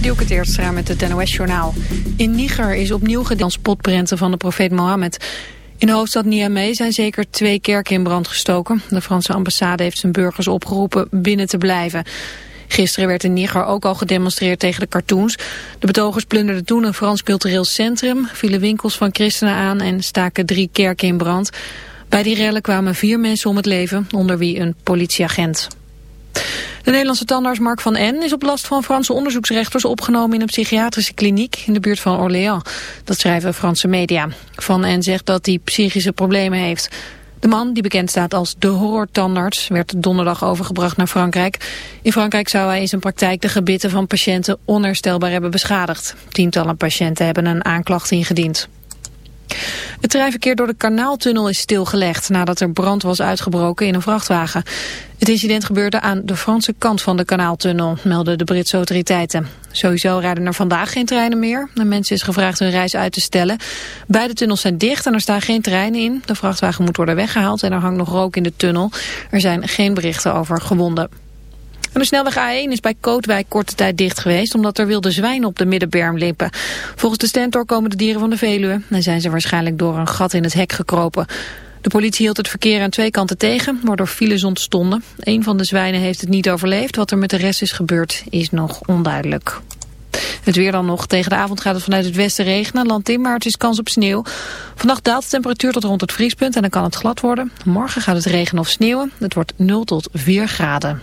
Dielke Teertstra met het NOS-journaal. In Niger is opnieuw gedeeld spotprenten van de profeet Mohammed. In de hoofdstad Niamey zijn zeker twee kerken in brand gestoken. De Franse ambassade heeft zijn burgers opgeroepen binnen te blijven. Gisteren werd in Niger ook al gedemonstreerd tegen de cartoons. De betogers plunderden toen een Frans cultureel centrum, vielen winkels van christenen aan en staken drie kerken in brand. Bij die rellen kwamen vier mensen om het leven, onder wie een politieagent. De Nederlandse tandarts Mark van N. is op last van Franse onderzoeksrechters opgenomen in een psychiatrische kliniek in de buurt van Orléans. Dat schrijven Franse media. Van N. zegt dat hij psychische problemen heeft. De man, die bekend staat als de horrortandarts, werd donderdag overgebracht naar Frankrijk. In Frankrijk zou hij in zijn praktijk de gebitten van patiënten onherstelbaar hebben beschadigd. Tientallen patiënten hebben een aanklacht ingediend. Het treinverkeer door de kanaaltunnel is stilgelegd nadat er brand was uitgebroken in een vrachtwagen. Het incident gebeurde aan de Franse kant van de kanaaltunnel, melden de Britse autoriteiten. Sowieso rijden er vandaag geen treinen meer. De mensen is gevraagd hun reis uit te stellen. Beide tunnels zijn dicht en er staan geen treinen in. De vrachtwagen moet worden weggehaald en er hangt nog rook in de tunnel. Er zijn geen berichten over gewonden. De snelweg A1 is bij Kootwijk korte tijd dicht geweest... omdat er wilde zwijnen op de middenberm liepen. Volgens de stentor komen de dieren van de Veluwe... en zijn ze waarschijnlijk door een gat in het hek gekropen. De politie hield het verkeer aan twee kanten tegen, waardoor files ontstonden. Een van de zwijnen heeft het niet overleefd. Wat er met de rest is gebeurd is nog onduidelijk. Het weer dan nog. Tegen de avond gaat het vanuit het westen regenen. Land in, maar het is kans op sneeuw. Vannacht daalt de temperatuur tot rond het vriespunt en dan kan het glad worden. Morgen gaat het regenen of sneeuwen. Het wordt 0 tot 4 graden.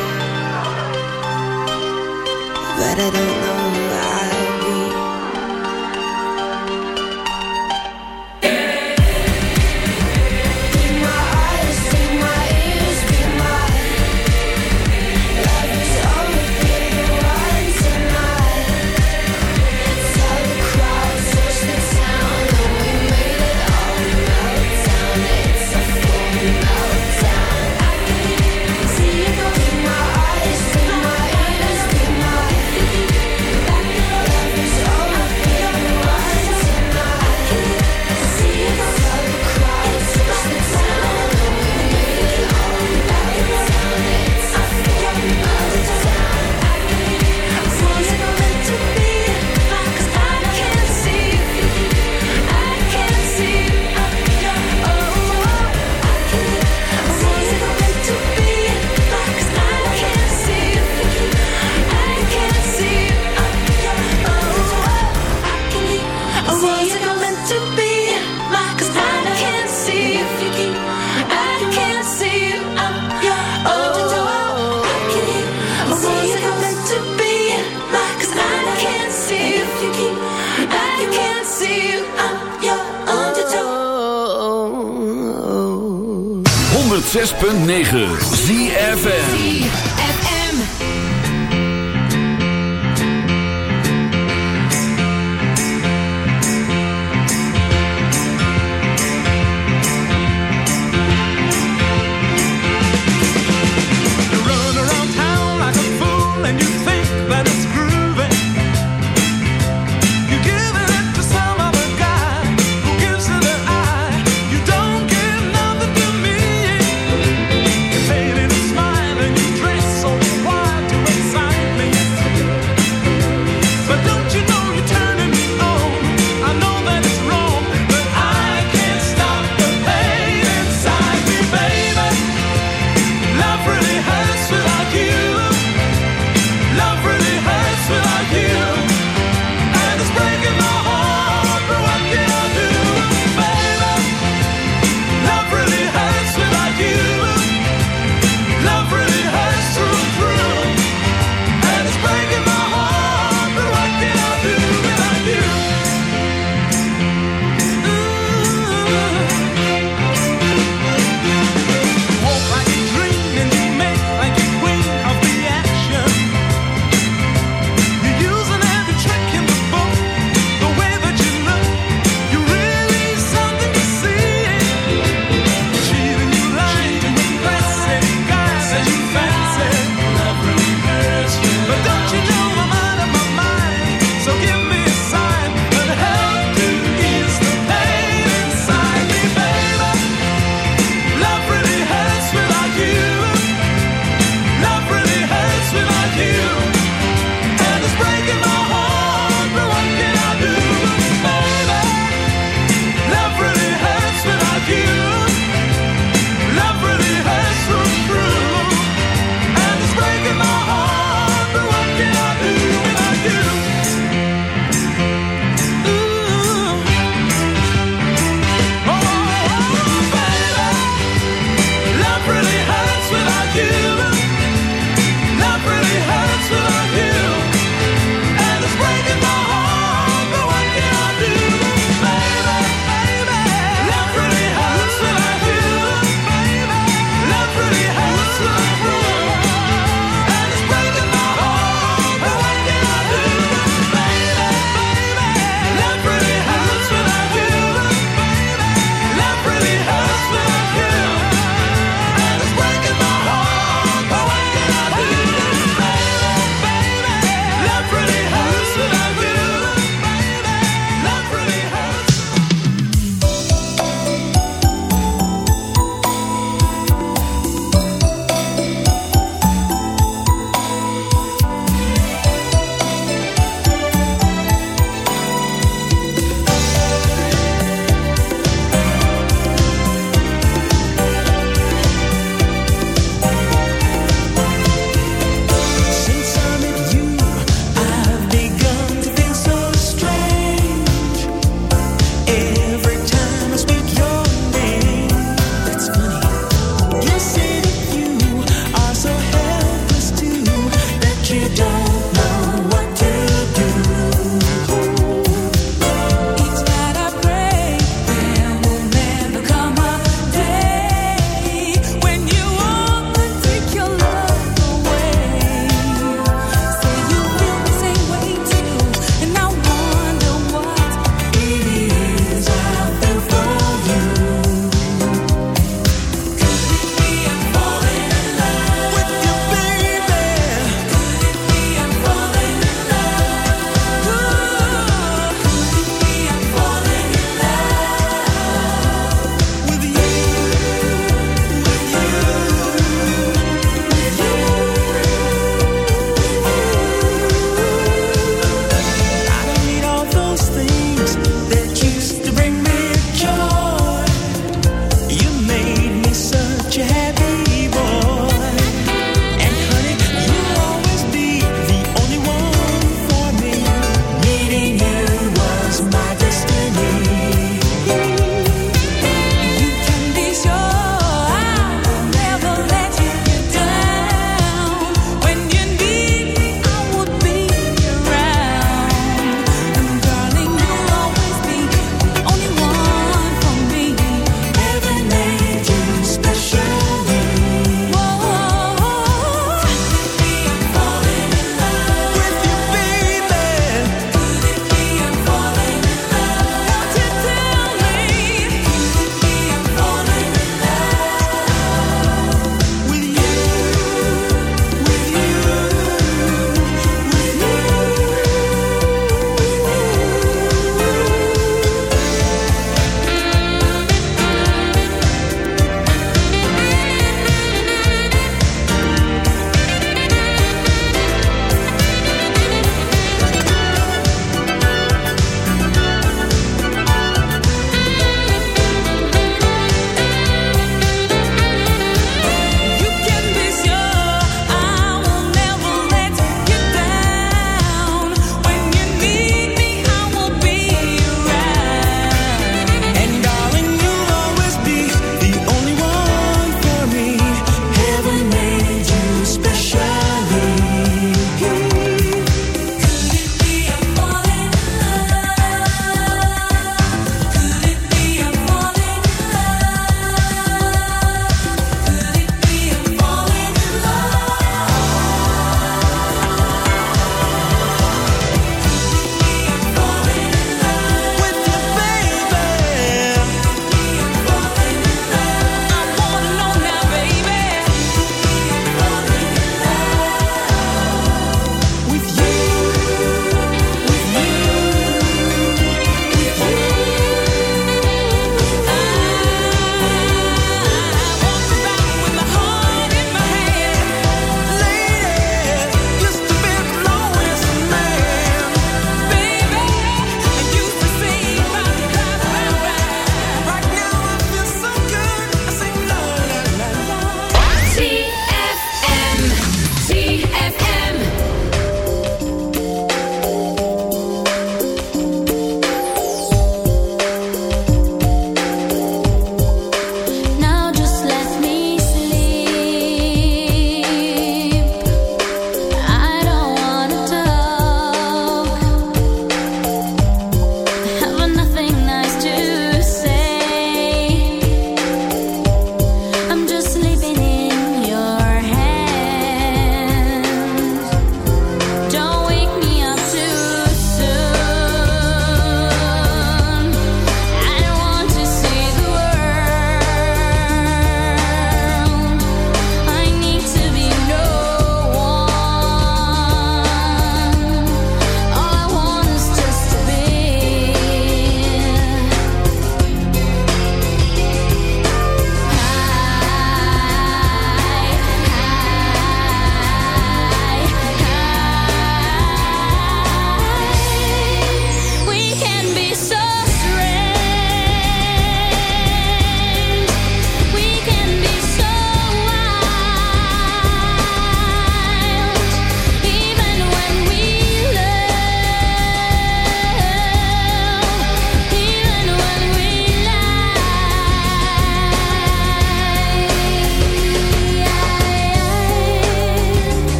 But I don't know 106.9 ZFN